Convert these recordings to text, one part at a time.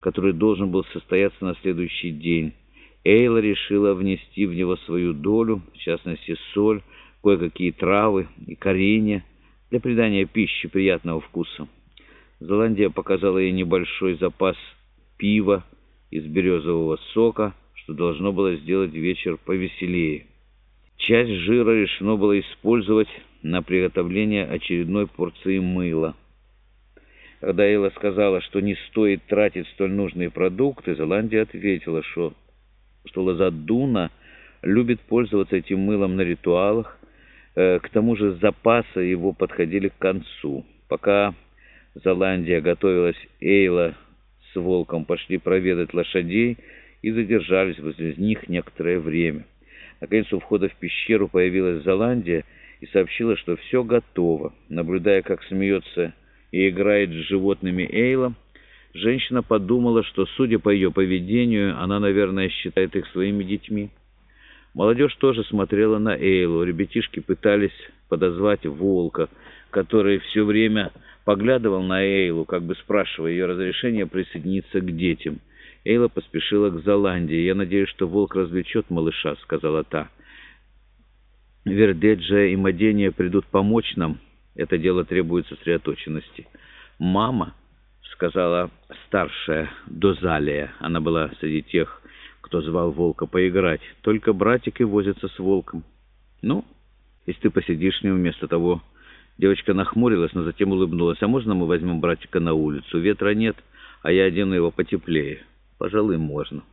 который должен был состояться на следующий день. Эйла решила внести в него свою долю, в частности соль, кое-какие травы и коренья для придания пищи приятного вкуса. Золандия показала ей небольшой запас пива из березового сока, что должно было сделать вечер повеселее. Часть жира решено было использовать на приготовление очередной порции мыла. Когда Эйла сказала, что не стоит тратить столь нужные продукты, Золандия ответила, что, что Лазадуна любит пользоваться этим мылом на ритуалах, э, к тому же запасы его подходили к концу. Пока Золандия готовилась, Эйла с волком пошли проведать лошадей и задержались возле них некоторое время. Наконец у входа в пещеру появилась Золандия и сообщила, что все готово. Наблюдая, как смеется и играет с животными Эйла, женщина подумала, что, судя по ее поведению, она, наверное, считает их своими детьми. Молодежь тоже смотрела на Эйлу. Ребятишки пытались подозвать волка, который все время поглядывал на Эйлу, как бы спрашивая ее разрешения присоединиться к детям. Эйла поспешила к Золандии. «Я надеюсь, что волк развлечет малыша», — сказала та. «Вердеджа и Мадения придут помочь нам. Это дело требует сосредоточенности». «Мама», — сказала старшая Дозалия, она была среди тех, кто звал волка поиграть, «только братик и возится с волком». «Ну, если ты посидишь с ним вместо того...» Девочка нахмурилась, но затем улыбнулась. «А можно мы возьмем братика на улицу? Ветра нет, а я одену его потеплее». «Пожалуй, можно».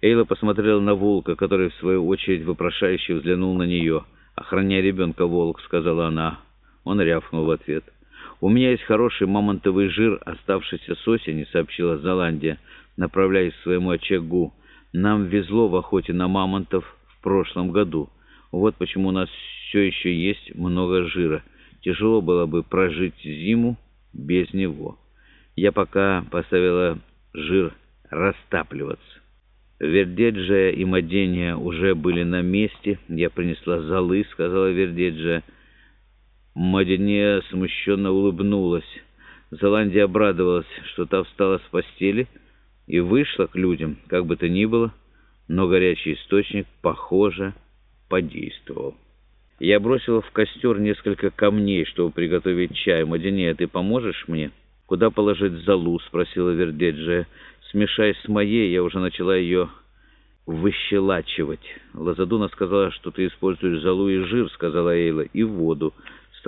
Эйла посмотрела на волка, который, в свою очередь, вопрошающе взглянул на нее. «Охраняй ребенка, волк», — сказала она. Он рявкнул в ответ. «У меня есть хороший мамонтовый жир, оставшийся с осени», — сообщила Золандия, направляясь к своему очагу. «Нам везло в охоте на мамонтов в прошлом году. Вот почему у нас все еще есть много жира». Тяжело было бы прожить зиму без него. Я пока поставила жир растапливаться. Вердеджия и Мадения уже были на месте. Я принесла золы, сказала Вердеджия. Мадения смущенно улыбнулась. Золандия обрадовалась, что та встала с постели и вышла к людям, как бы то ни было, но горячий источник, похоже, подействовал. Я бросила в костер несколько камней, чтобы приготовить чай. Мадине, ты поможешь мне? Куда положить залу? Спросила Вердеджия. Смешай с моей, я уже начала ее выщелачивать. Лазадуна сказала, что ты используешь залу и жир, сказала Эйла, и воду.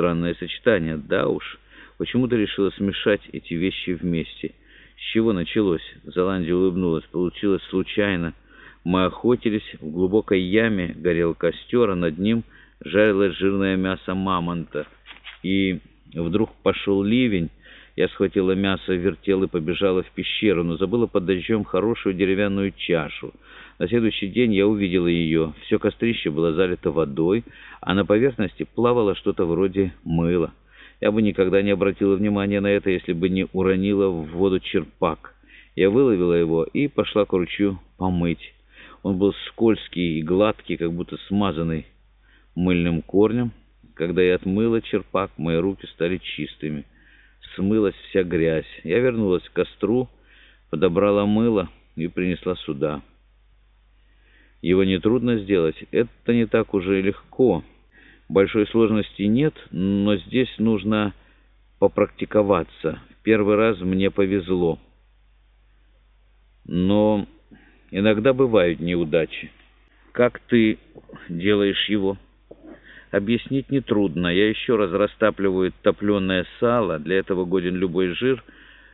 Странное сочетание, да уж. Почему ты решила смешать эти вещи вместе? С чего началось? Золандия улыбнулась. Получилось случайно. Мы охотились, в глубокой яме горел костер, а над ним жарилось жирное мясо мамонта. И вдруг пошел ливень. Я схватила мясо, вертела и побежала в пещеру, но забыла под дождем хорошую деревянную чашу. На следующий день я увидела ее. Все кострище было залито водой, а на поверхности плавало что-то вроде мыла. Я бы никогда не обратила внимания на это, если бы не уронила в воду черпак. Я выловила его и пошла к ручью помыть. Он был скользкий и гладкий, как будто смазанный мыльным корнем. Когда я отмыла черпак, мои руки стали чистыми. Смылась вся грязь. Я вернулась к костру, подобрала мыло и принесла сюда. Его нетрудно сделать. Это не так уже легко. Большой сложности нет, но здесь нужно попрактиковаться. В первый раз мне повезло. Но иногда бывают неудачи. Как ты делаешь его?» Объяснить нетрудно. Я еще раз растапливаю топленое сало. Для этого годен любой жир.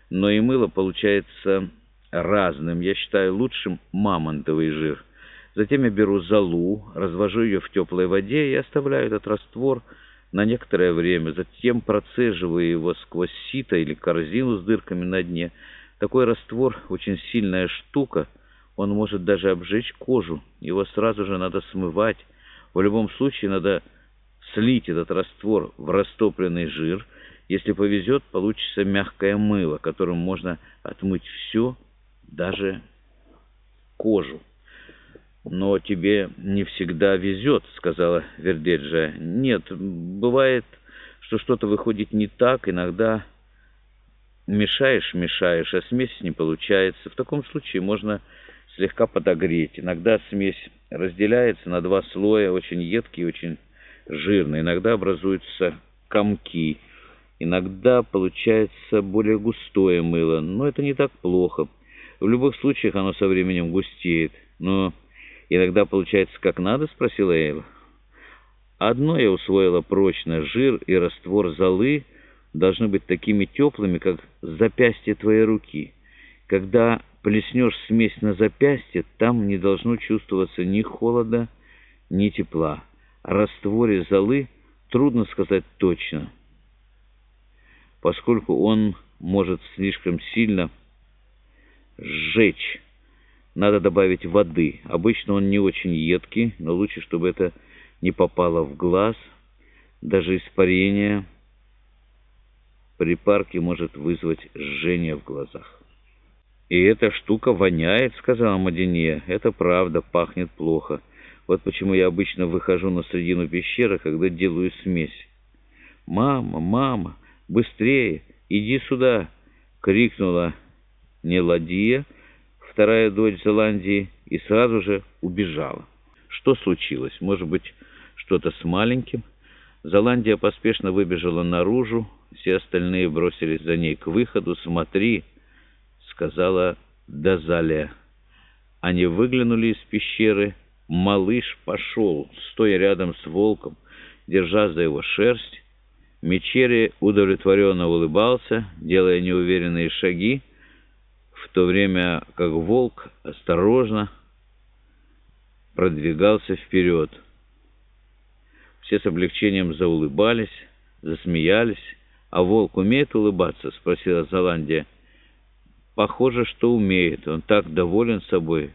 Но и мыло получается разным. Я считаю лучшим мамонтовый жир. Затем я беру золу, развожу ее в теплой воде и оставляю этот раствор на некоторое время. Затем процеживаю его сквозь сито или корзину с дырками на дне. Такой раствор очень сильная штука. Он может даже обжечь кожу. Его сразу же надо смывать. В любом случае надо слить этот раствор в растопленный жир. Если повезет, получится мягкое мыло, которым можно отмыть все, даже кожу. «Но тебе не всегда везет», — сказала Вердеджа. «Нет, бывает, что что-то выходит не так. Иногда мешаешь, мешаешь, а смесь не получается. В таком случае можно слегка подогреть. Иногда смесь разделяется на два слоя, очень едкий и очень жирный. Иногда образуются комки. Иногда получается более густое мыло, но это не так плохо. В любых случаях оно со временем густеет. Но иногда получается как надо, спросила Эйва. Одно я усвоила прочно. Жир и раствор золы должны быть такими теплыми, как запястье твоей руки. Когда плеснешь смесь на запястье, там не должно чувствоваться ни холода, ни тепла. О растворе золы трудно сказать точно, поскольку он может слишком сильно сжечь. Надо добавить воды. Обычно он не очень едкий, но лучше, чтобы это не попало в глаз. Даже испарение при парке может вызвать жжение в глазах. «И эта штука воняет», — сказала Мадине. «Это правда, пахнет плохо. Вот почему я обычно выхожу на середину пещеры, когда делаю смесь». «Мама, мама, быстрее, иди сюда!» — крикнула Неладия, вторая дочь Зеландии, и сразу же убежала. Что случилось? Может быть, что-то с маленьким? Зеландия поспешно выбежала наружу, все остальные бросились за ней к выходу. «Смотри!» — сказала Дазалия. Они выглянули из пещеры. Малыш пошел, стоя рядом с волком, держа за его шерсть. Мечери удовлетворенно улыбался, делая неуверенные шаги, в то время как волк осторожно продвигался вперед. Все с облегчением заулыбались, засмеялись. «А волк умеет улыбаться?» — спросила Золандия. «Похоже, что умеет. Он так доволен собой».